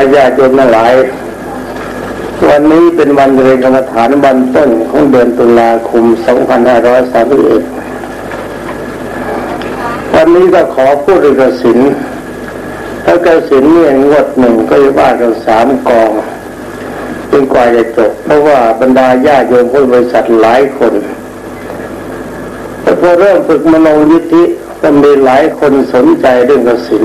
าญาโยมทั้งหลาย วันนี้เป็นวันเรียนกรรมฐานวันต้นของเดือนตุลาคม 2531วันนี้ก็ขอพูดเรื่องกสินถ้ากสินเนี่ยงวดหนึ่งก็จะว่ากันสามกองจนกว่าจะจบเพราะว่าบรรดาญาโยมผู้บริษัทหลายคนแต่พอเริ่มฝึกมโนยิทธิก็มีหลายคนสนใจเรื่องกสิน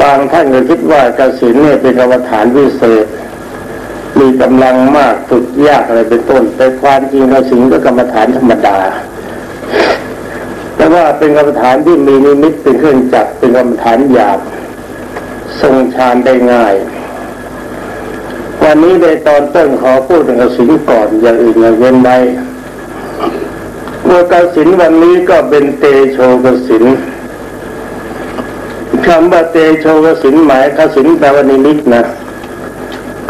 บางท่านก็คิดว่ากสินเนี่ยเป็นกรรมฐานพิเศษ มีกำลังมากฝึกยากอะไรเป็นต้น แต่ความจริงกสินก็กรรมฐานธรรมดาแต่ว่าเป็นกรรมฐานที่มีนิมิตเป็นเครื่องจักเป็นกรรมฐานหยาบทรงฌานได้ง่าย วันนี้ในตอนต้นขอพูดถึงกสินก่อนอย่างอื่นอย่างเว้นไว้ว่ากสินวันนี้ก็เป็นเตโชกสิน คำว่าเตโชกสินหมายกสินแปลว่านิมิตนะ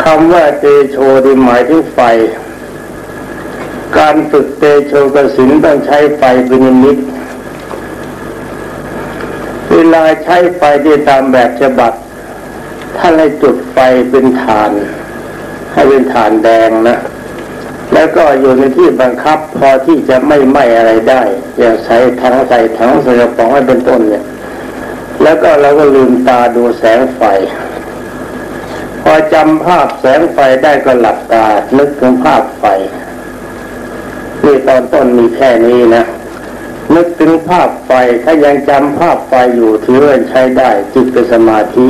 คำว่าเตโชดีหมายถึงไฟ การฝึกเตโชกสินต้องใช้ไฟเป็นนิมิตเวลาใช้ไฟที่ตามแบบฉบับท่านให้จุดไฟเป็นฐาน ให้เป็นฐานแดงนะ แล้วก็อยู่ในที่บังคับพอที่จะไม่ไหม้อะไรได้ อย่าใส่ถังใส่ถังใส่กระป๋องให้เป็นต้นเนี่ย แล้วก็เราก็ลืมตาดูแสงไฟ พอจำภาพแสงไฟได้ก็หลับตา นึกถึงภาพไฟนี่ตอนต้นมีแค่นี้นะ นึกถึงภาพไฟถ้ายังจำภาพไฟอยู่ถือว่าใช้ได้จิตเป็นสมาธิ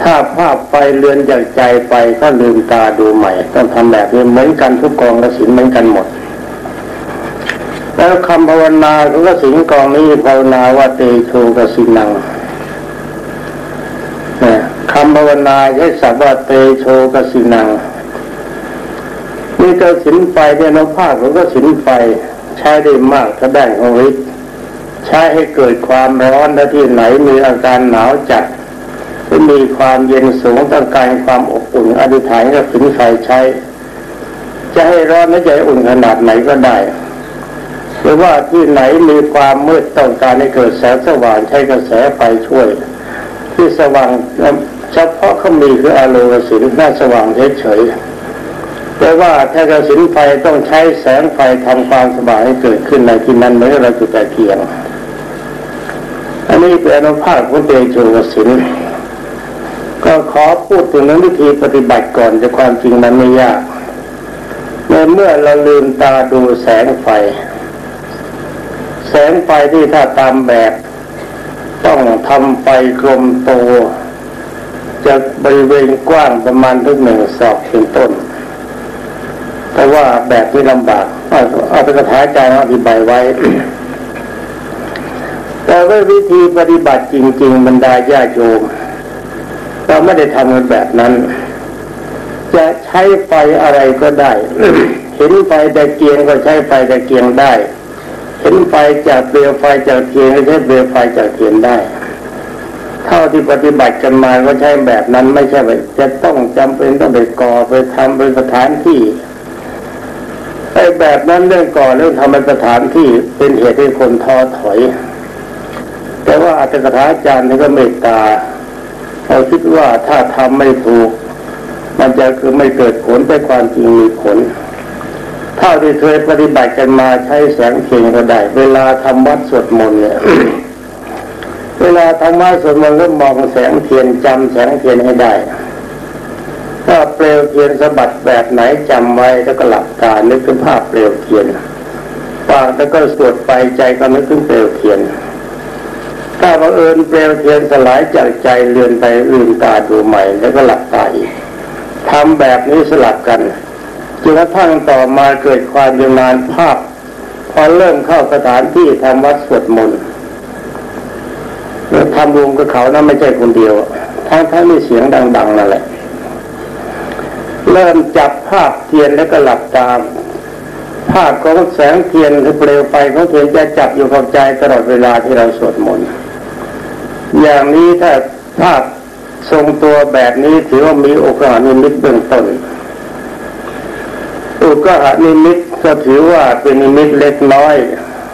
ถ้าภาพไฟเลือนจากใจไปก็ลืมตาดูใหม่ ต้องทำแบบนี้เหมือนกันทุกกองกระสินเหมือนกันหมด แล้วคำภาวนาของกสินกองนี้ภาวนาว่าเตโชกสินังคำภาวนาใช้สัพว่าเตโชกสินังนี่กระสินไฟเนี่ยนภาพของกระสินไฟใช้ได้มากถ้าได้ของฤทธิ์ใช้ให้เกิดความร้อนถ้าที่ไหนมีอาการหนาวจัดจะมีความเย็นสูงต้องการความอบอุ่นอธิษฐานกับสินไฟใช้ จะให้ร้อนและให้อุ่นขนาดไหนก็ได้ รือว่าที่ไหนมีความมืดต้องการให้เกิดแสงสว่างใช้กระแสไฟช่วย ที่สว่างเฉพาะเขามีคืออโลกสินน่าสว่างเฉยๆแต่ว่าถ้ากระสินไฟต้องใช้แสงไฟทำความสว่างให้เกิดขึ้นในที่นั้นเหมือนเราจุดตะเกียง อันนี้เป็นอนุภาพของเตโชกสินก็ขอพูดถึงวิธีปฏิบัติก่อนแต่ความจริงมันไม่ยากในเมื่อเราลืมตาดูแสงไฟ แสงไฟที่ถ้าตามแบบ ต้องทำไฟกลมโตจะบริเวณกว้างประมาณทุกหนึ่งศอกเป็นต้น แต่ว่าแบบที่ลำบาก เอาเป็นคาถาจารย์อธิบายไว้ แต่ว่าวิธีปฏิบัติจริง ๆ บรรดาญาโยมเราไม่ได้ทำกันแบบนั้น จะใช้ไฟอะไรก็ได้ เห็นไฟตะเกียงก็ใช้ไฟตะเกียงได้ เห็นไฟจากเปลวไฟจากเทียนก็ใช้เปลวไฟจากเทียนได้ เท่าที่ปฏิบัติกันมาก็ใช้แบบนั้นไม่ใช่แบบจะต้องจำเป็นต้องไปก่อไปทำเป็นสถานที่ไอ้แบบนั้นเรื่องก่อเรื่องทำเป็นสถานที่เป็นเหตุให้คนท้อถอย แต่ว่าอาจารย์อาจารย์นี่ก็เมตตาเราคิดว่าถ้าทำไม่ถูก มันจะคือไม่เกิดผลแต่ความจริงมีผล เท่าที่เคยปฏิบัติกันมาใช้แสงเทียนก็ได้ เวลาทำวัดสวดมนต์เนี่ยเวลาทำวัดสวดมนต์ก็มองแสงเทียนจำแสงเทียนให้ได้ ถ้าเปลวเทียนสะบัดแบบไหนจำไว้แล้วก็หลับตานึกถึงภาพเปลวเทียนปากแล้วก็สวดไปใจก็นึกถึงเปลวเทียน ถ้าบังเอิญเปลวเทียนสลายจากใจเลือนไปลืมตาดูใหม่แล้วก็หลับตาอีกทำแบบนี้สลับกัน จนกระทั่งต่อมาเกิดความยานานภาพพอเริ่มเข้าสถานที่ทำวัดสวดมนต์แล้วทำรวมกับเขานะไม่ใช่คนเดียวทั้งทั้งมีเสียงดังๆนั่นแหละ เริ่มจับภาพเทียนแล้วก็หลับตาภาพของแสงเทียนหรือเปลวไฟของเทียนจะจับอยู่กับใจตลอดเวลาที่เราสวดมนต์อย่างนี้ถ้าภาพทรงตัวแบบนี้ถือว่ามีโอกาสนิมิตเบื้องต้น อกาสนิมิตก็ถือว่าเป็นนิมิตเล็กน้อย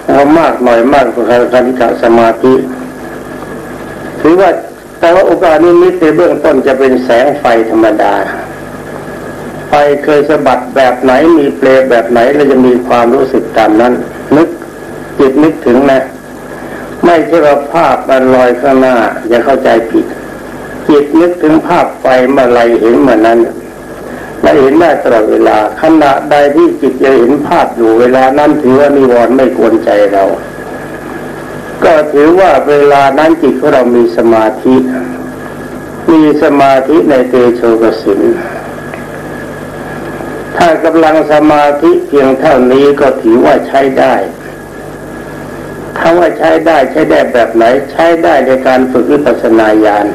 เอามากหน่อยมากกว่าคณิกะสมาธิถือว่าแต่ว่าอุปาณิมิตในเบื้องต้นจะเป็นแสงไฟธรรมดา ไฟเคยสะบัดแบบไหนมีเปลวแบบไหนเราจะมีความรู้สึกตามนั้น นึกจิตนึกถึงนะ ไม่ใช่ว่าภาพมันลอยข้างหน้าอย่าเข้าใจผิดจิตนึกถึงภาพไฟเมื่อไรเห็นเมื่อนั้น ไม่เห็นได้ตลอดเวลาขณะใดที่จิตจะเห็นภาพอยู่เวลานั้นถือว่านิวรณ์ไม่กวนใจเรา ก็ถือว่าเวลานั้นจิตของเรามีสมาธิ มีสมาธิในเตโชกสินถ้ากำลังสมาธิเพียงเท่านี้ก็ถือว่าใช้ได้ถ้าว่าใช้ได้ใช้ได้แบบไหน ใช้ได้ในการฝึกวิปัสสนาญาณ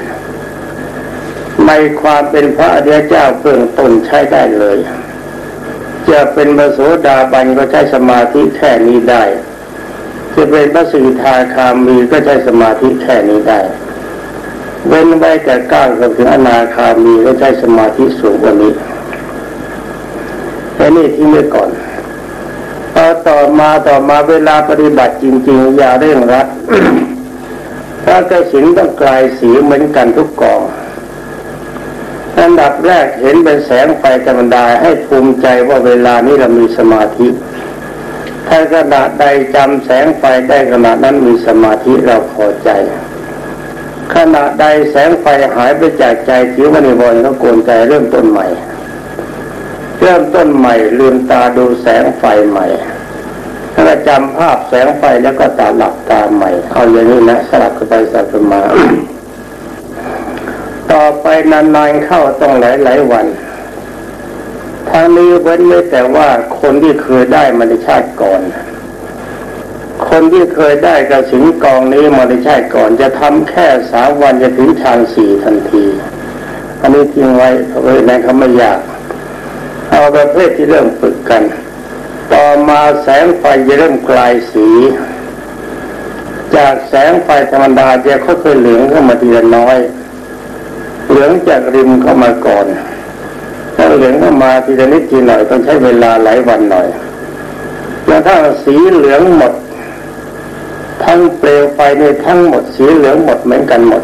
ในความเป็นพระอริยเจ้าเบื้องต้นใช้ได้เลย จะเป็นพระโสดาบันก็ใช้สมาธิแค่นี้ได้ จะเป็นพระสิทาคามีก็ใช้สมาธิแค่นี้ได้ เว้นไว้แต่ก้าวถึงอนาคามีก็ใช้สมาธิสูงกว่านี้แค่นี้ที่เมื่อก่อนต่อต่อมาต่อมาเวลาปฏิบัติจริง ๆ อย่าเร่งรัดพระกสินต้องกลายสีเหมือนกันทุกกอง อันดับแรกเห็นเป็นแสงไฟธรรมดาให้ภูมิใจว่าเวลานี้เรามีสมาธิ ถ้าขณะใดจำแสงไฟได้ขณะนั้นมีสมาธิเราพอใจ ขณะใดแสงไฟหายไปจากใจถือว่านิวรณ์เขาโกนใจเริ่มต้นใหม่ เริ่มต้นใหม่ลืมตาดูแสงไฟใหม่ถ้าจำภาพแสงไฟแล้วก็ตาหลับตาใหม่ เอาอย่างนี้นะสลับกันไปสลับกันมา ไปนานๆเข้าต้องหลายๆวันทางนี้เว้นไม่แต่ว่าคนที่เคยได้มาในชาติก่อน คนที่เคยได้กระสินกองนี้มาในชาติก่อน จะทำแค่สามวันจะถึงฌานสี่ทันที อันนี้ทิ้งไว้เพราะในเขาไม่ยาก เอาประเภทที่เริ่มฝึกกัน ต่อมาแสงไฟจะเริ่มกลายสี จากแสงไฟธรรมดาจะค่อยๆเหลืองเข้ามาทีละน้อย เหลืองจากริมเข้ามาก่อนถ้าเหลืองเข้ามาทีละนิดทีหน่อยต้องใช้เวลาหลายวันหน่อยแล้วถ้าสีเหลืองหมด ทั้งเปลวไฟในทั้งหมดสีเหลืองหมดเหมือนกันหมด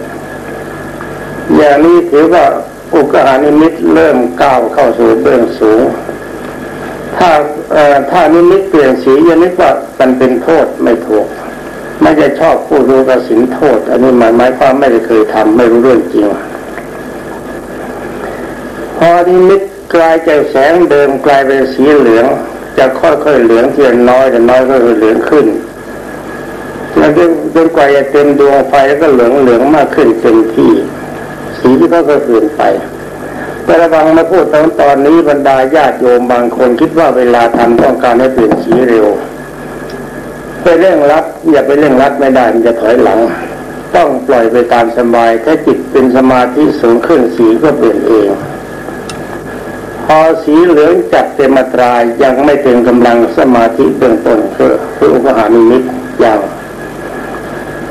อย่างนี้ถือว่าอุกหานิมิตเริ่มก้าวเข้าสู่เบื้องสูง ถ้าถ้านิมิตเปลี่ยนสีอยังนึกว่ามันเป็นโทษไม่ถูกไม่จะชอบผู้รู้กระสินโทษ อันนี้หมายหมายความไม่ได้เคยทำไม่รู้เรื่องจริง พอนิมิตกลายจากแสงเดิมกลายเป็นสีเหลืองจะค่อยๆเหลืองเทียนน้อยแต่น้อยก็คือเหลืองขึ้นแล้วจนกว่าจะเต็มดวงไฟแล้วก็เหลืองเหลืองมากขึ้นเต็มที่ สีที่เขาก็เปลี่ยนไปแต่ระวังมาพูดตอนตอนนี้บรรดาญาติโยมบางคนคิดว่าเวลาทำต้องการให้เปลี่ยนสีเร็วไปเร่งรัดอย่าไปเร่งรัดไม่ได้มันจะถอยหลัง ต้องปล่อยไปตามสบายถ้าจิตเป็นสมาธิสูงขึ้นสีก็เปลี่ยนเอง พอสีเหลืองจัดเต็มตรายยังไม่ถึงกำลังสมาธิเบื้องต้นคือคืออุปหานิมิตอย่าง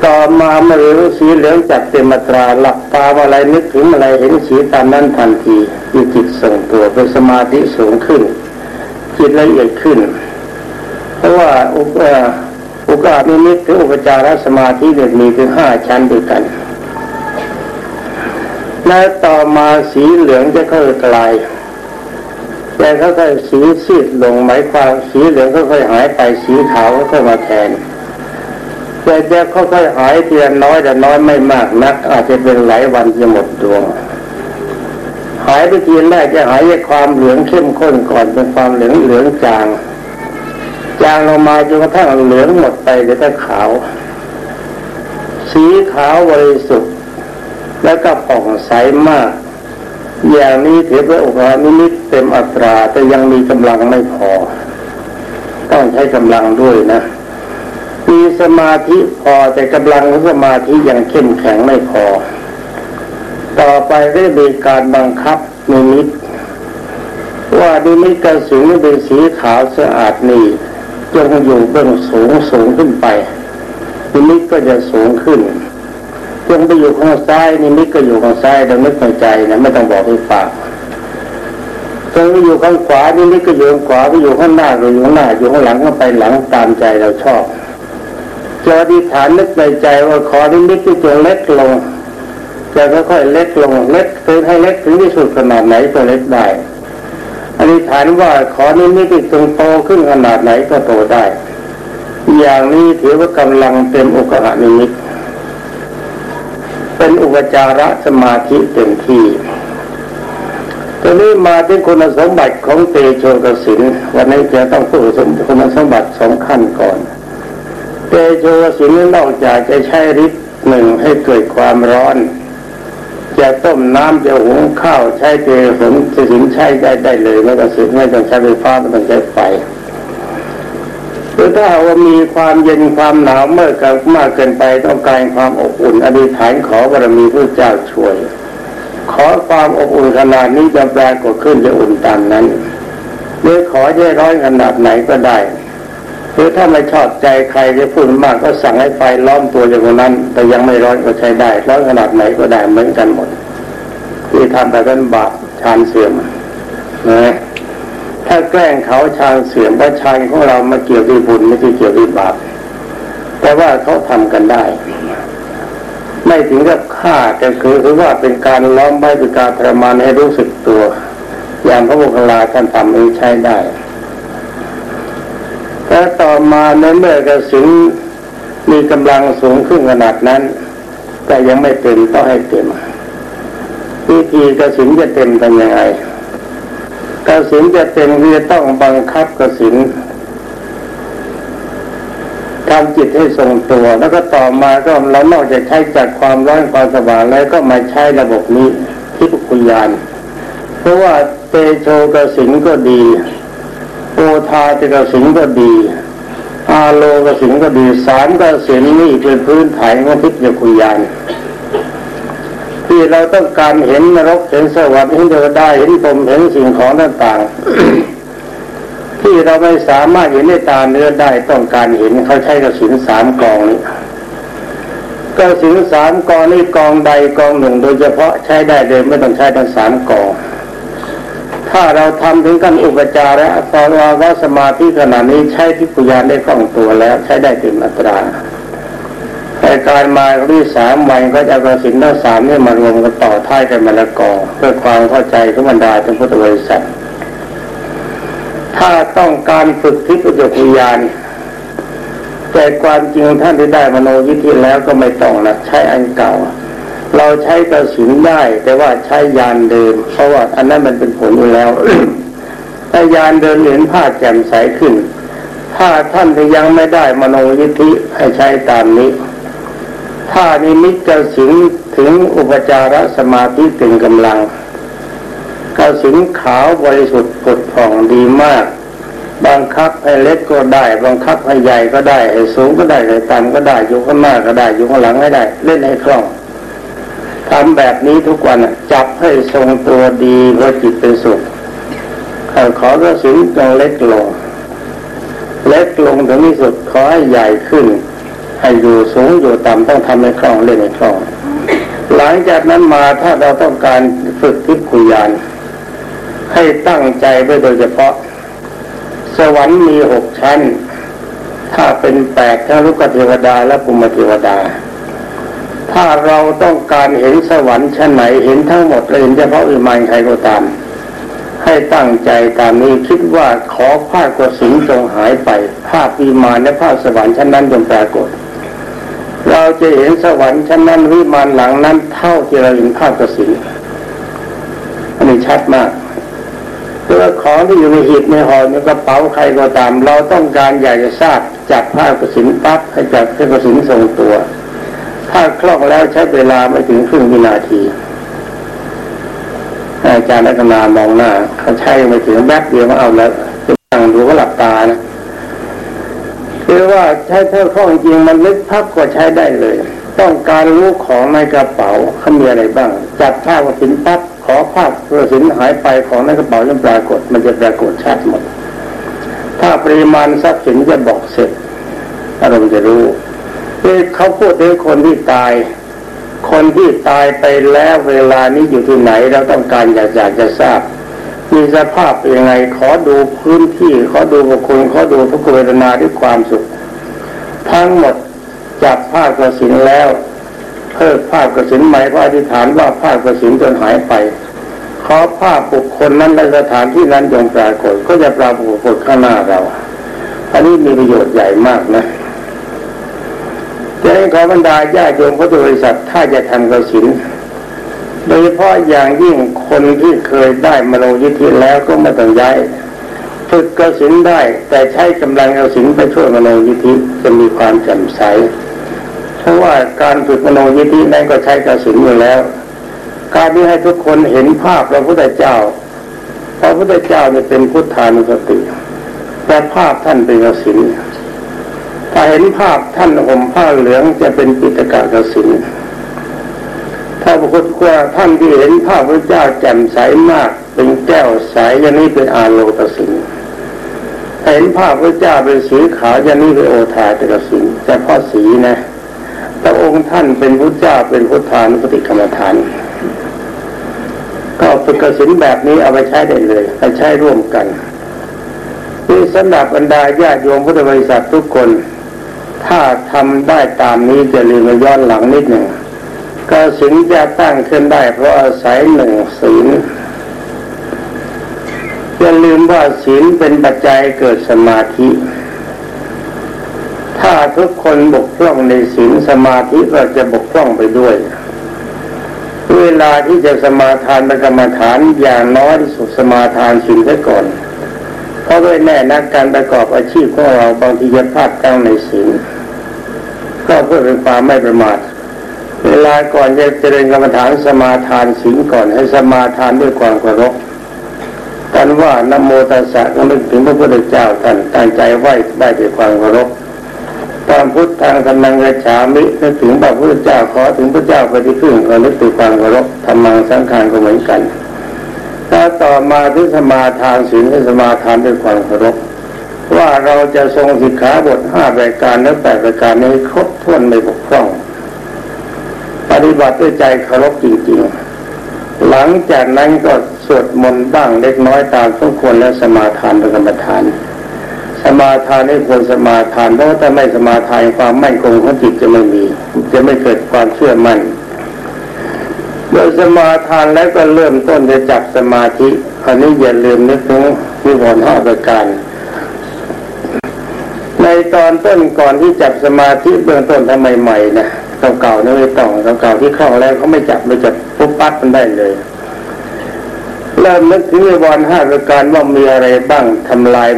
ต่อมาเมื่อรู้สีเหลืองจัดเต็มตราหลับตาอะไรนึกถึงอะไรเห็นสีตามนั้นทันทีมีจิตส่งตัวเป็นสมาธิสูงขึ้น จิตละเอียดขึ้น เพราะว่าอุปอุปานิมิตหรืออุปจารสมาธิเนี่ยมีถึงห้าชั้นด้วยกันและต่อมาสีเหลืองจะค่อยกลาย แต่ค่อยๆสีซีดลงหมายความสีเหลืองค่อยๆหายไปสีขาวก็มาแทนแต่จะค่อยๆหายเทียนน้อยแต่น้อยไม่มากนัก อาจจะเป็นหลายวันจะหมดดวงหายไปทีแรกจะหายจากความเหลืองเข้มข้นก่อนเป็นความเหลืองเหลืองจาง จางลงมาจนกระทั่งเหลืองหมดไปเหลือแต่ขาว สีขาวบริสุทธิ์แล้วก็ผ่องใสมาก อย่างนี้ถือว่าอุปานิมิตเต็มอัตรา แต่ยังมีกำลังไม่พอ ต้องใช้กำลังด้วยนะมีสมาธิพอแต่กำลังของสมาธิยังเข้มแข็งไม่พอ ต่อไปได้มีการบังคับนิมิต ว่านิมิตกระสุนเป็นสีขาวสะอาดนี่จงอยู่เบื้องสูงสูงขึ้นไปนิมิตก็จะสูงขึ้น จงไปอยู่ข้างซ้ายนี่มิตก็อยู่ข้างซ้ายเราไม่เข้าใจนะไม่ต้องบอกให้ฝากจงไปอยู่ข้างขวานี่มิตก็อยู่ข้างขวาไปอยู่ข้างหน้าก็อยู่ข้างหน้าอยู่ข้างหลังก็ไปหลังตามใจเราชอบจะอธิษฐานนึกในใจว่าขอนิมิตที่จงเล็กลงจะค่อยๆเล็กลงเล็กเกินให้เล็กถึงที่สุดขนาดไหนก็เล็กได้อธิษฐานว่าขอนิมิตจงโตขึ้นขนาดไหนก็โตได้ อย่างนี้ถือว่ากำลังเต็มโอกาสนิมิต เป็นอุปจารสมาธิเต็มที่ตอนนี้มาถึงคุณสมบัติของเตโชกสิณวันนี้จะต้องพูดคุณสมบัติสองขั้นก่อน เตโชกสินนอกจากจะใช้ฤทธิ์หนึ่งให้เกิดความร้อน จะต้มน้ำจะหุงข้าวใช้เตผลสินใช้ได้ได้เลยไม่ต้องสิไม่ต้องใช้ไฟฟ้าไม่ต้องใช้ไฟ หรือถ้าว่ามีความเย็นความหนาวเมื่อกับมากเกินไปต้องการความอบอุ่นอธิษฐานขอบารมีพระเจ้าช่วย ขอความอบอุ่นขนาดนี้จะแปลกดขึ้นจะอุ่นตามนั้นหรือขอจะร้อนขนาดไหนก็ได้หรือถ้าไม่ชอบใจใครจะพูดมากก็สั่งให้ไฟล้อมตัวอย่างนั้น แต่ยังไม่ร้อนก็ใช้ได้ร้อนขนาดไหนก็ได้เหมือนกันหมด ที่ทำไปเป็นบาปชานเสื่อมนะ ถ้าแกล้งเขาชานเสื่อมเพราะชานของเรามาเกี่ยวด้วยบุญไม่ใช่เกี่ยวด้วยบาปแต่ว่าเขาทำกันได้ ไม่ถึงกับฆ่าแต่คือคือว่าเป็นการล้อมไว้เป็นการทรมานให้รู้สึกตัว อย่างพระบุคลาท่านทำเองใช้ได้แต่ต่อมาในเมื่อกระสินมีกำลังสูงขึ้นขนาดนั้น แต่ยังไม่เต็มต้องให้เต็มวิธีกระสินจะเต็มเป็นยังไง กระสินจะเต็มคือต้องบังคับกระสินทำจิตให้ทรงตัว แล้วก็ต่อมาก็เรานอกจากใช้จากความร้อนความสว่างแล้วก็มาใช้ระบบนี้ทิพกุญาณเพราะว่าเตโชกสิงก็ดีโอทาเจกสิงก็ดีอาโลกสิงก็ดีสารกสิงนี่เป็นพื้นฐานของทิพยกุญาณ ที่เราต้องการเห็นนรกเห็นสวรรค์เห็นเทวดาเห็นพรมเห็นสิ่งของต่างๆ ที่เราไม่สามารถเห็นในตาเนื้อได้ต้องการเห็นเขาใช้กระสินสามกองนี้กระสินสามกองนี้กองใดกองหนึ่ง โดยเฉพาะใช้ได้เลยไม่ต้องใช้ทั้งสามกองถ้าเราทำถึงกันอุปจาระตอนวาวสมาธิขณะนี้ใช้ทิพยานได้คล่องตัวแล้วใช้ได้เต็มอัตรา แต่การมาที่สามวันก็จะกระสินทั้งสามนี่มารวมกันต่อท้ายกันมาละกอเพื่อความเข้าใจของบรรดาทั้งพุทธบริษัทถ้าต้องการฝึกทิพยวิญญาณแต่ความจริงท่านที่ได้มโนยิธิแล้วก็ไม่ต้องนะใช้อันเก่า เราใช้กระสินได้ แต่ว่าใช้ยานเดิม เพราะว่าอันนั้นมันเป็นผลอยู่แล้วถ้ายานเดินเห็นภาพแจ่มใสขึ้น ถ้าท่านที่ยังไม่ได้มโนยิธิให้ใช้ตามนี้ ถ้านิมิตเกระสินถึงอุปจารสมาธิถึงกำลังกระสินขาวบริสุทธิ์ผดผ่องดีมาก บังคับให้เล็กก็ได้ บังคับให้ใหญ่ก็ได้ให้สูงก็ได้ให้ต่ำก็ได้อยู่ข้างหน้าก็ได้อยู่ข้างหลังให้ได้ เล่นให้คล่องทำแบบนี้ทุกวันจับให้ทรงตัวดีเพราะจิตเป็นสุขขอกระสินจงเล็กลง เล็กลงถึงที่สุดขอให้ใหญ่ขึ้น ให้อยู่สูงอยู่ต่ำต้องทำให้คล่องเล่นให้คล่อง หลังจากนั้นมาถ้าเราต้องการฝึกทิพคุยาน ให้ตั้งใจไว้โดยเฉพาะ สวรรค์มีหกชั้น ถ้าเป็นแปดทั้งลูกเทวดาและปุมเทวดา ถ้าเราต้องการเห็นสวรรค์ชั้นไหนเห็นทั้งหมดเลยเฉพาะอิมานใครก็ตาม ให้ตั้งใจตามนี้คิดว่าขอภาพกสิงจงหายไป ภาพวิมานและภาพสวรรค์ชั้นนั้นจงปรากฏ เราจะเห็นสวรรค์ชั้นนั้นวิมานหลังนั้นเท่าที่เราเห็นภาพกระสิงอันนี้ชัดมากเรือของที่อยู่ในหีบในห่อในกระเป๋าใครก็ตาม เราต้องการอยากจะทราบจับผ้ากระสินปั๊บให้จับให้กระสินทรงตัว ถ้าคล่องแล้วใช้เวลาไม่ถึงครึ่งวินาทีอาจารย์นักนามองหน้าเขาใช้ไม่ถึงแป๊บเดียวก็เอาแล้วจะนั่งดูก็หลับตานะ คือว่าใช้เท่าคล่องจริงมันลึกพับก็ใช้ได้เลย ต้องการรู้ของในกระเป๋าเขามีอะไรบ้าง จับผ้ากระสินปั๊บขอภาพกระสินหายไปของในกระเป๋าจะปรากฏ มันจะปรากฏชัดหมด ถ้าปริมาณทรัพย์สินจะบอกเสร็จอารมณ์จะรู้เขาพูดถึงคนที่ตาย คนที่ตายไปแล้วเวลานี้อยู่ที่ไหนเราต้องการอยากอยากจะทราบ มีสภาพเป็นยังไง ขอดูพื้นที่ ขอดูบุคคลขอดูทุกเวทนาด้วยความสุข ทั้งหมดจับภาพกระสินแล้วเพิกภาพกระสินหมายก็อธิษฐานว่าภาพกระสินจนหายไป ขอภาพบุคคลนั้นในสถานที่นั้นจงปรากฏก็จะปรากฏข้างหน้าเราอันนี้มีประโยชน์ใหญ่มากนะจะให้ขอบรรดาญาโยมพระบริษัทถ้าจะทำกระสิน โดยเฉพาะอย่างยิ่งคนที่เคยได้มโนยิทธิแล้วก็ไม่ต้องย้ายฝึกกระสินได้แต่ใช้กำลังกระสินไปช่วยมโนยิทธิจะมีความแจ่มใส เพราะว่าการฝึกมโนยิทธินั้นก็ใช้กระสินอยู่แล้ว การที่ให้ทุกคนเห็นภาพพระพุทธเจ้าพระพุทธเจ้าเนี่ยเป็นพุทธานุสติแต่ภาพท่านเป็นกสินถ้าเห็นภาพท่านห่มผ้าเหลืองจะเป็นปิตกะกสิน ถ้าบุคคลว่าท่านที่เห็นภาพพระเจ้าแจ่มใสมาก เป็นแก้วใสอย่างนี้เป็นอาโลกสินเห็นภาพพระเจ้าเป็นสีขาวอย่างนี้เป็นโอทาตกสินแต่เพราะสีนะแต่องค์ท่านเป็นพระเจ้าเป็นพุทธานุปติกรรมฐาน ก็ฝึกกสินแบบนี้เอาไปใช้ได้เลยไปใช้ร่วมกันนี่สำหรับบรรดาญาโยมพุทธบริษัททุกคน ถ้าทำได้ตามนี้จะลืมย้อนหลังนิดหนึ่ง กสินจะตั้งขึ้นได้เพราะอาศัยหนึ่งศีลอย่าลืมว่าศีลเป็นปัจจัยเกิดสมาธิ ถ้าทุกคนบกพร่องในศีลสมาธิก็จะบกพร่องไปด้วย เวลาที่จะสมาทานเป็นกรรมฐานอย่างน้อยที่สุดสมาทานสิ่งไว้ก่อน เพราะด้วยแน่นักการประกอบอาชีพของเราบางทีจะพลาดตั้งในศีลก็เพื่อเป็นความไม่ประมาท เวลาก่อนจะเจริญกรรมฐานสมาทานศีลก่อนให้สมาทานด้วยความเคารพกันว่านโมตัสสะก็นึกถึงพระพุทธเจ้าท่านตั้งใจไหว้ได้ด้วยความเคารพตอนพุทธทางธรรมังกระฉามินึกถึงพระพุทธเจ้าขอถึงพระเจ้าปฏิพึ่งก็นึกถึงความเคารพธรรมังสังขารก็เหมือนกันถ้าต่อมาที่สมาทานศีลให้สมาทานด้วยความเคารพว่าเราจะทรงสิกขาบทห้าประการและแปดประการนี้ครบถ้วนไม่บกพร่อง ฏิบัติด้วยใจเคารพจริงๆ หลังจากนั้นก็สวดมนต์บ้างเล็กน้อยตามสมควรและสมาทานเป็นกรรมฐาน สมาทานให้ควรสมาทานเพราะถ้าไม่สมาทานความมั่นคงของจิตจะไม่มี จะไม่เกิดความเชื่อมั่นโดยสมาทานแล้วก็เริ่มต้นจะจับสมาธิอันนี้อย่าลืมนึกถึงนิวรณ์ห้าประการในตอนต้นก่อนที่จับสมาธิเบื้องต้นทำใหม่ๆนะ เก่าๆนี่ไม่ต้องเก่าๆที่คล่องแล้วเขาไม่จับไม่จับปุ๊บปั๊บมันได้เลยเริ่มนึกถึงวรณ์ห้าประการว่ามีอะไรบ้างทำลาย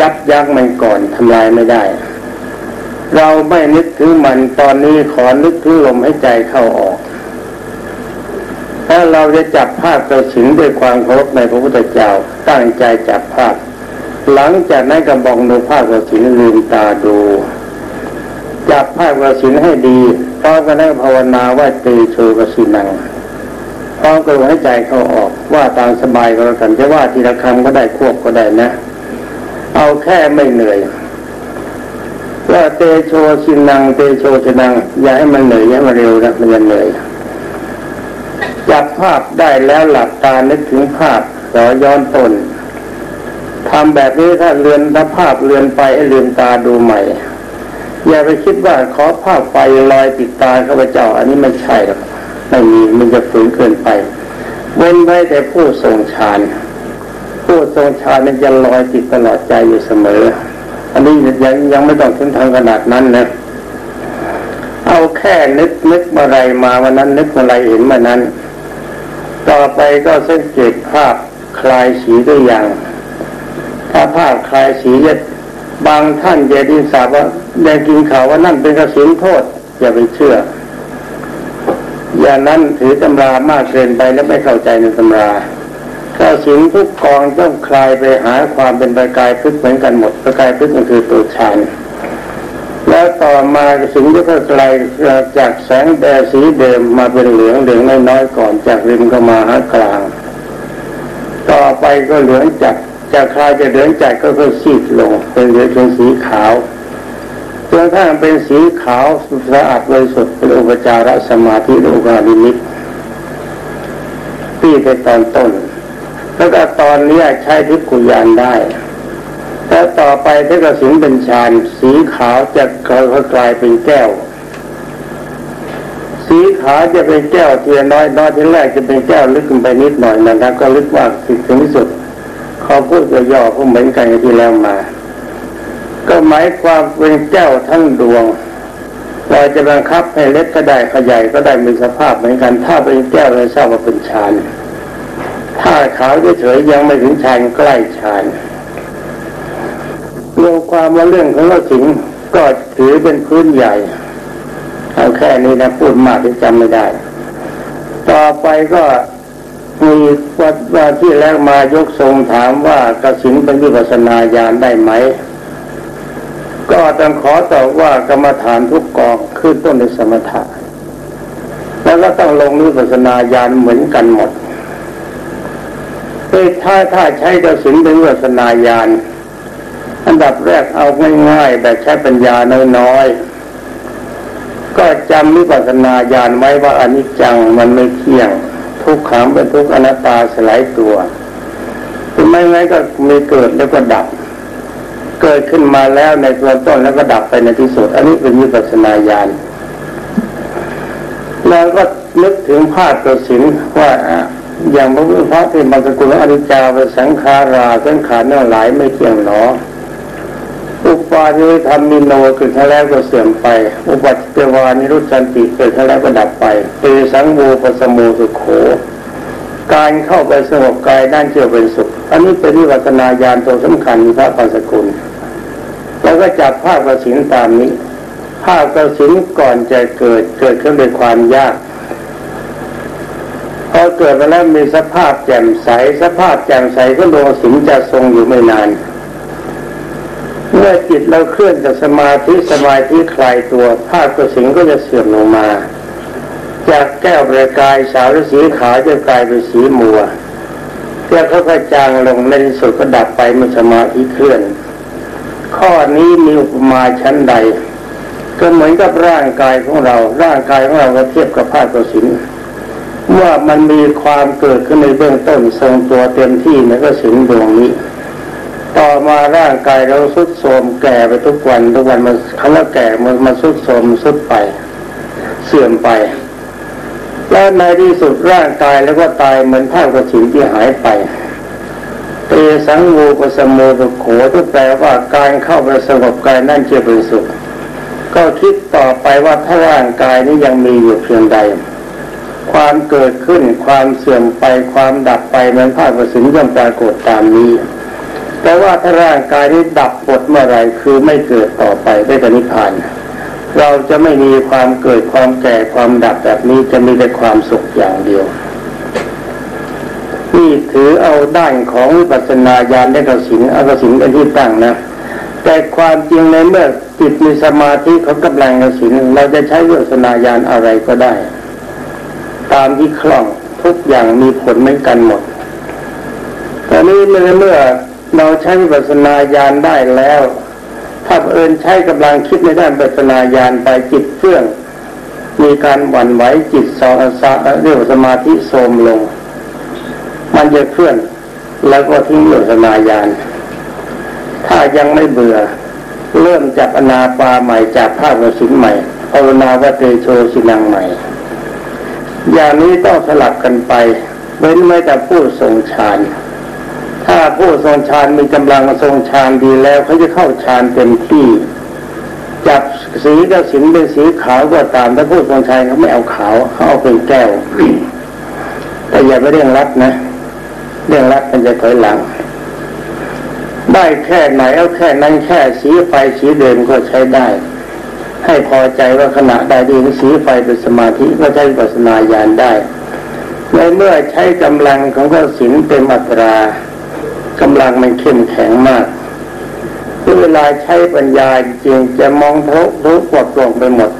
ยับยั้งมันก่อนทำลายไม่ได้ เราไม่นึกถึงมันตอนนี้ขอนึกถึงลมให้ใจเข้าออกถ้าเราจะจับภาพกระสินด้วยความเคารพในพระพุทธเจ้าตั้งใจจับภาพ หลังจากนั้นก็บอกดูภาพกระสินลืมตาดู จับภาพกระสินให้ดี ร้อมกันให้ภาวนาว่าตีโชกสินังพร้อมกับให้ใจเข้าออกว่าตามสบายก็แล้วกันจะว่าทีละคำก็ได้ควบก็ได้นะ เอาแค่ไม่เหนื่อยว่าเตโชชินังเตโชชินังอย่าให้มันเหนื่อยอย่าให้มันเร็วนะมันจะเหนื่อยจับภาพได้แล้วหลับตานึกถึงภาพรอย้อนตนทำแบบนี้ถ้าเลือนถ้าภาพเลือนไปให้ลืมตาดูใหม่ อย่าไปคิดว่าขอภาพไฟลอยติดตาข้าพเจ้า อันนี้ไม่ใช่หรอกไม่มีมันจะฝืนเกินไป เว้นไว้แต่ผู้ทรงฌานผู้ทรงฌานมันจะลอยติดตลอดใจอยู่เสมอ อันนี้ยังยังไม่ต้องถึงทางขนาดนั้นนะเอาแค่นึกนึกเมื่อไรมาวันนั้น นึกเมื่อไรเห็นเมื่อนั้น ต่อไปก็สังเกตภาพคลายสีด้วยอย่าง ถ้าภาพคลายสีจะ บางท่านจะดินสาบว่าได้กินข่าวว่านั่นเป็นกระสินโทษ อย่าไปเชื่อ อย่างนั้นถือตำรามากเกินไปและไม่เข้าใจในตำราถ้าสิงทุกกองต้องคลายไปหาความเป็นประกายพึกเหมือนกันหมดประกายพึกมันคือตัวฌานแล้วต่อมาสิงก็กลายจากแสงแดดสีเดิมมาเป็นเหลืองเหลืองน้อยๆก่อนจากริมก็มาหากลาง ต่อไปก็เหลืองจัด จากคลายจะเหลืองจัดก็ค่อยซีดลงเป็นเหลือเป็นสีขาวจนถ้าเป็นสีขาวสะอาดบริสุทธิ์เป็นอุปจารสมาธิหรืออุปาณิมิตที่ไปตอนต้น แล้วก็ตอนนี้ใช้ทิพกุยานได้แต่ต่อไปถ้ากระสินเป็นชานสีขาวจะกลายเป็นแก้ว สีขขาจะเป็นแก้วเทียน้อยน้อยที่แรกจะเป็นแก้วลึกขึ้นไปนิดหน่อยนะครับก็ลึกมากถึงที่สุด เขาพูดย่อๆก็เหมือนกันที่แล้วมา ก็หมายความเป็นแก้วทั้งดวง เราจะบังคับให้เล็กก็ได้ขยายก็ได้มีสภาพเหมือนกัน ถ้าเป็นแก้วเราทราบว่าเป็นฌานถ้าขาวเฉยยังไม่ถึงฌานใกล้ฌานรวมความว่าเรื่องของเราสิงก็ถือเป็นพื้นใหญ่เอาแค่นี้นะพูดมากที่จำไม่ได้ ต่อไปก็ีวัดว่าที่แล้วมายกทรงถามว่ากสินเป็นวิปัสนาญาณได้ไหม ก็ต้องขอตอบว่ากรรมฐานทุกกองขึ้นต้นในสมถะแล้วก็ต้องลงวิปัสนาญาณเหมือนกันหมดถ้าถ้าใช้กสินเป็นวิปัสนาญาณอันดับแรกเอาง่ายๆแบบใช้ปัญญาน้อยๆก็จำวิปัสสนาญาณไว้ว่าอนิจจังมันไม่เที่ยง ทุกขังเป็นทุกอนัตตาสลายตัวถึงไม่ไงก็มีเกิดแล้วก็ดับ เกิดขึ้นมาแล้วในตัวต้นแล้วก็ดับไปในที่สุด อันนี้เป็นวิปัสสนาญาณแล้วก็นึกถึงภาพตัวสินว่าอย่างพระพุทธพระที่บางสกุลอนิจาเป็นสังขาราสังขารนั่งหลายไม่เที่ยงหนอ อุปาณิธรรมมิโนเกิดขึ้นแล้วก็เสื่อมไป อุปัติเวานิรุจันติเกิดขึ้นแล้วก็ดับไปเตสังวูปสมูสุโข การเข้าไปสงบกายด้านเชื่อเป็นสุข อันนี้เป็นวิวัฒนาญาณตัวสำคัญพระปัสกุลแล้วก็จับภาพกระสินตามนี้ ภาพกระสินก่อนจะเกิดเกิดขึ้นด้วยความยากพอเกิดไปแล้วมีสภาพแจ่มใสสภาพแจ่มใสก็ดวงสินจะทรงอยู่ไม่นาน มื่อจิตเราเคลื่อนจากสมาธิสมาธิคลายตัวภาพกระสิงก็จะเสื่อมลงมา จากแก้วประกายสาวสีขาวจะกลายเป็นสีมัวเพื่อเขากระจางลงในที่สุดก็ดับไปมื่อสมาธิเคลื่อน ข้อนี้มีอุปมาชั้นใด ก็เหมือนกับร่างกายของเรา ร่างกายของเราก็เทียบกับภาพกระสินเมื่อมันมีความเกิดขึ้นในเบื้องต้นทรงตัวเต็มที่ในกระสินดวงนี้ ต่อมาร่างกายเราสุดโทมแก่ไปทุกวันทุกวันมันคำว่าแก่มันมันสุดโทมสุดไป เสื่อมไป แล้วในที่สุดร่างกายแล้วก็ตายเหมือนผ้ากระสินที่หายไปเตสังวูปสมุตุโขที่แปลว่าการเข้าไปสงบกายนั่นจะเป็นสุข ก็คิดต่อไปว่าถ้าร่างกายนี้ยังมีอยู่เพียงใด ความเกิดขึ้นความเสื่อมไปความดับไปเหมือนผ้ากระสินย่อมปรากฏตามนี้ แต่ว่าถ้าร่างกายนี้ดับหมดเมื่อไรคือไม่เกิดต่อไปได้ปนิพานเราจะไม่มีความเกิดความแก่ความดับแบบนี้จะมีแต่ความสุขอย่างเดียวนี่ถือเอาด้านของวิปัสสนาญาณได้กสินอากสินเป็นที่ตั้งนะ แต่ความจริงในเมื่อจิตมีสมาธิเขากำลังกสินเราจะใช้วิปัสสนาญาณอะไรก็ได้ ตามที่คล่องทุกอย่างมีผลเหมือนกันหมดแตอนนี้เมื่อเมื่อ เราใช้วิปัสนาญาณได้แล้ว ถ้าเอิญใช้กำลังคิดในด้านวิปัสนาญาณไปจิตเฟื่อง มีการหวั่นไหวจิตสองสะเรียกสมาธิโทมลง มันจะเคลื่อนแล้วก็ทิ้งวิปัสนาญาณถ้ายังไม่เบื่อ เริ่มจากอนาปาใหม่จากภาพกสินใหม่ภาวนาวเตโชสินังใหม่ อย่างนี้ต้องสลับกันไปเว้นไม่แต่ผู้ทรงฌาน ถ้าผู้ทรงฌานมีกำลังทรงฌานดีแล้วเขาจะเข้าฌานเต็มที่จับสีกระสินเป็นสีขาวก็ตามถ้าผู้ทรงฌานเขาไม่เอาขาวเขาเอาเป็นแก้วแต่อย่าไปเรื่องรัดนะ เรื่องรัดมันจะถอยหลัง ได้แค่ไหนเอาแค่นั้นแค่สีไฟสีเดิมก็ใช้ได้ ให้พอใจว่าขณะใดดีสีไฟเป็นสมาธิก็ใช้ปัสนาญาณได้ในเมื่อใช้กำลังของกสินเต็มอัตรา กำลังมันเข้มแข็งมากเวลาใช้ปัญญาจริงจะมองทุกทุกปวดลงไปหมด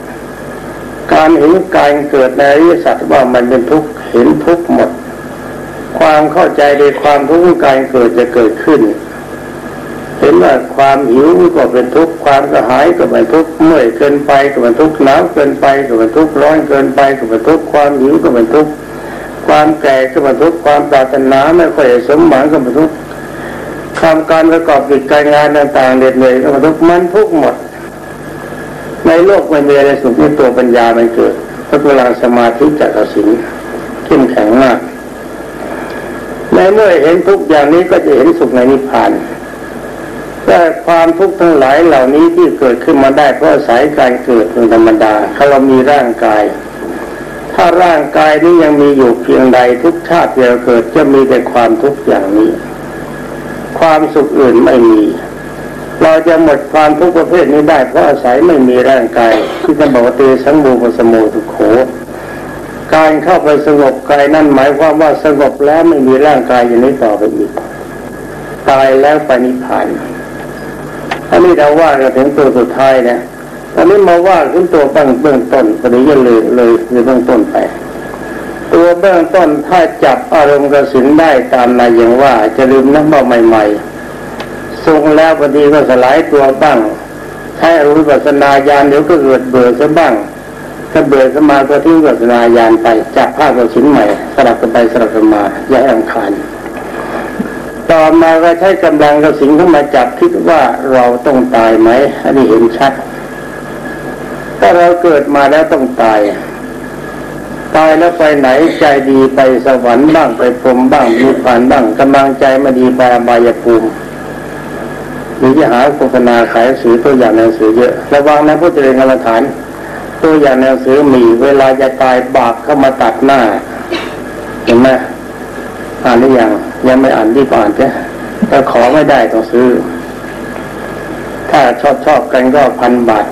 การเห็นกายเกิดในอริยสัจว่ามันเป็นทุกข์เห็นทุกข์หมด ความเข้าใจในความทุกข์กายเกิดจะเกิดขึ้น เห็นว่าความหิวก็เป็นทุกข์ความกระหายก็เป็นทุกข์เมื่อยเกินไปก็เป็นทุกข์หนาวเกินไปก็เป็นทุกข์ร้อนเกินไปก็เป็นทุกข์ความหิวก็เป็นทุกข์ความแก่ก็เป็นทุกข์ความปรารถนาไม่ค่อยสมหวังก็เป็นทุกข์ ทำการประกอบกิจการงานต่างๆเหน็ดเหนื่อยก็ทุกมันทุกหมด ในโลกไม่มีอะไรสุขที่ตัวปัญญามันเกิดพระกลางสมาธิจักสินเข้มแข็งมากในเมื่อเห็นทุกอย่างนี้ก็จะเห็นสุขในนิพพานแต่ความทุกข์ทั้งหลายเหล่านี้ที่เกิดขึ้นมาได้เพราะสายการเกิดเป็นธรรมดาถ้าเรามีร่างกาย ถ้าร่างกายนี้ยังมีอยู่เพียงใดทุกชาติเดียวเกิดจะมีแต่ความทุกข์อย่างนี้ ความสุขอื่นไม่มี เราจะหมดความทุกประเภทนี้ได้เพราะอาศัยไม่มีร่างกายที่จะบอกว่าเตสังบูปสมุทุโข การเข้าไปสงบกายนั่นหมายความว่าสงบแล้วไม่มีร่างกายอย่างนี้ต่อไปอีกตายแล้วไปนิพพานอันนี้เราว่ากันถึงตัวสุดท้ายนะอันนี้มาว่าถึงตัวเบื้งเบื้องต้นตอนนี้ก็เลยเลยในเบื้องต้นไป เบื้องต้นถ้าจับอารมณ์กระสินได้ตามนายอย่างว่า จะลืมนักบ่ใหม่ๆทรงแล้วพอดีก็สลายตัวบ้างใช้อรุณปัสนาญาณเดี๋ยวก็เกิดเบื่อซะบ้างถ้าเบื่อสมาก็ทิ้งปัสนาญาณไปจับภาพกระสินใหม่ สลับกันไปสลับกันมาอย่าให้อังคารต่อมาก็ใช้กำลังกระสินเข้ามาจับคิดว่าเราต้องตายไหมอันนี้เห็นชัด ถ้าเราเกิดมาแล้วต้องตาย ตายแล้วไปไหนใจดีไปสวรรค์บ้างไปพรมบ้างมีผ่านบ้างกำลังใจมาดีไปอบายภูมิมีที่หาโฆษณาขายสือตัวอย่างหนังสือเยอะระวังนะผู้เจริญกรรมฐาน ตัวอย่างหนังสือมีเวลาจะตายบากเข้ามาตัดหน้าเห็นไหมอ่านหรือยังยังไม่อ่านรีบอ่านจ้ะถ้าขอไม่ได้ต้องซื้อ ถ้าชอบชอบกันก็พันบาท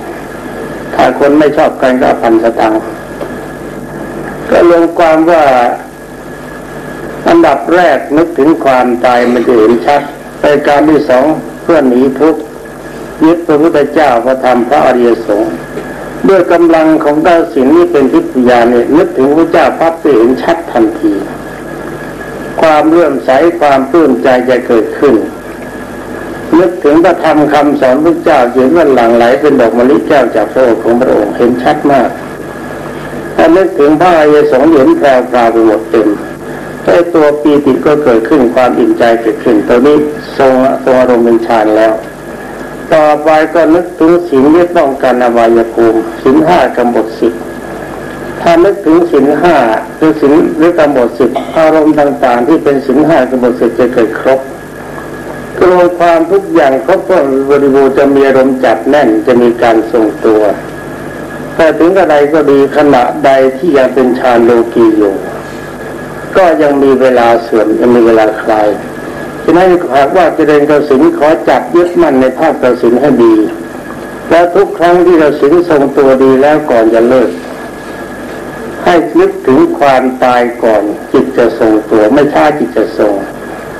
ถ้าคนไม่ชอบกันก็พันสตางค์ ก็ลงความว่าอันดับแรกนึกถึงความตายมันจะเห็นชัดในการที่สองเพื่อหนีทุกข์ยึดพระพุทธเจ้าพระธรรมพระอริยสงฆ์ด้วยกำลังของดาวสินนี้เป็นทิพยาเนี่ยนึกถึงพระเจ้าพับจะเห็นชัดทันที ความเลื่อมใสความปลื้มใจจะเกิดขึ้น นึกถึงพระธรรมคำสอนพระเจ้าเห็นว่าหลั่งไหลเป็นดอกมะลิแก้วจากพระโอษฐ์ของพระองค์เห็นชัดมาก ถ้านึกถึงพระอริยสงฆ์เห็นแพรวพราวไปหมดเต็มไอ้ตัวปีติก็เกิดขึ้นความอิ่มใจเกิดขึ้นตอนนี้ทรงทรงอารมณ์เป็นฌานแล้ว ต่อไปก็นึกถึงสิ่งที่ป้องกันอวัยภูมิสินห้ากำหนดสิบถ้านึกถึงสินห้าหรือสินหรือกำหนดสิบอารมณ์ต่างๆ ที่เป็นสินห้ากำหนดสิบจะเกิดครบกระบวความทุกอย่างครบถ้วนบริบูรณ์จะมีอารมณ์จับแน่นจะมีการทรงตัว แต่ถึงกระไดก็ดีขณะใดที่ยังเป็นฌานโลกีอยู่ ก็ยังมีเวลาเสื่อมยังมีเวลาคลายฉะนั้นหากว่าจะเรียนกระสินขอจับยึดมั่นในภาพกระสินให้ดี แล้วทุกครั้งที่กระสินทรงตัวดีแล้วก่อนจะเลิก ให้นึกถึงความตายก่อนจิตจะทรงตัวไม่ช้าจิตจะทรง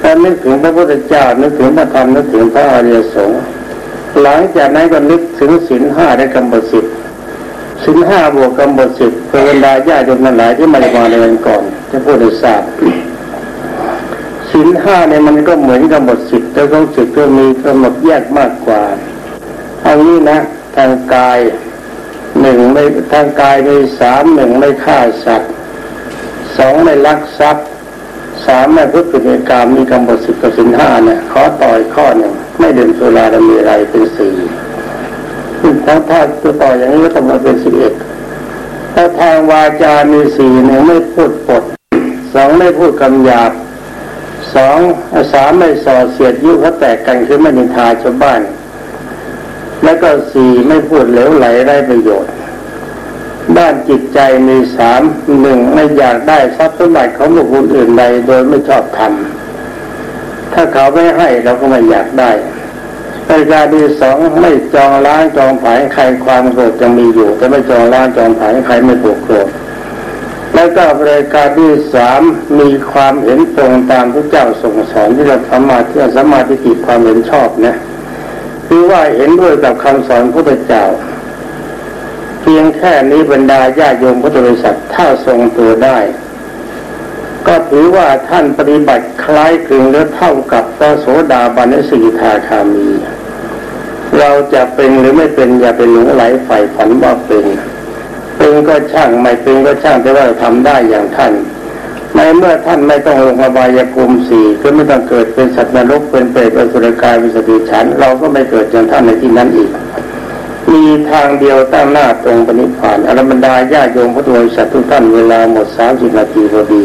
ถ้านึกถึงพระพุทธเจ้านึกถึงพระธรรมนึกถึงพระอริยสงฆ์หลังจากนั้นก็นึกถึงศีลห้าได้กำหนดสิบ ศีลห้าบวกกำหนดสิบเพื่อบรรดาญาโยมหลายที่มาในวันก่อน จะพูดให้ทราบศีลห้าเนี่ยมันก็เหมือนกำหนดสิบแต่ของสิบก็มีกำหนดแยกมากกว่าเอางี้นะ ทางกายหนึ่งไม่ทางกายมีสามหนึ่งไม่ฆ่าสัตว์สองไม่ลักทรัพย์สามไม่พูดปิกรรมมีกำหนดสิบกับสินห้าเนี่ยขอต่อยข้อหนึ่งไม่ดื่มสุราและมีอะไรเป็นสี่ ถ้าถ้าตัวต่ออย่างนี้ก็ต้องมาเป็นสิบเอ็ดถ้าทางวาจามีสี่หนึ่งไม่พูดปดสองไม่พูดคำหยาบสองสามไม่ส่อเสียดยุเขาแตกกันคือไม่นินทาชาวบ้าน แล้วก็สี่ไม่พูดเหลวไหลได้ประโยชน์ ด้านจิตใจมีสามหนึ่งไม่อยากได้ทรัพย์สมบัติของบุคคลอื่นใดโดยไม่ชอบทำถ้าเขาไม่ให้เราก็ไม่อยากได้ รายการที่สองไม่จองล้างจองผายใครความโกรธจะมีอยู่ แต่ไม่จองล้างจองผายใครไม่ปวดโกรธแล้วก็รายการที่สามมีความเห็นตรงตามพระเจ้าทรงสอนที่เราสมาธิสมาธิจิตความเห็นชอบเนี่ยคือว่าเห็นด้วยกับคำสอนพระเจ้า เพียงแค่นี้บรรดาญาโยมพุทธบริษัทถ้าทรงตัวได้ ก็ถือว่าท่านปฏิบัติคล้ายคลึงหรือเท่ากับพระโสดาบันสิกขาคามี เราจะเป็นหรือไม่เป็นอย่าเป็นหลงไหลใฝ่ฝันว่าเป็น เป็นก็ช่างไม่เป็นก็ช่างแต่ว่าทำได้อย่างท่านในเมื่อท่านไม่ต้องลงอบายภูมิสี่ก็ไม่ต้องเกิดเป็นสัตว์นรกเป็นเปรตเป็นสุรกายเป็นสติฉัน เราก็ไม่เกิดอย่างท่านในที่นั้นอีก มีทางเดียวตั้งหน้าตรงปณิพานอรบรรดาญาโยมพระดวงสัตว์ทุกท่านเวลาหมดสามสิบนาทีพอดี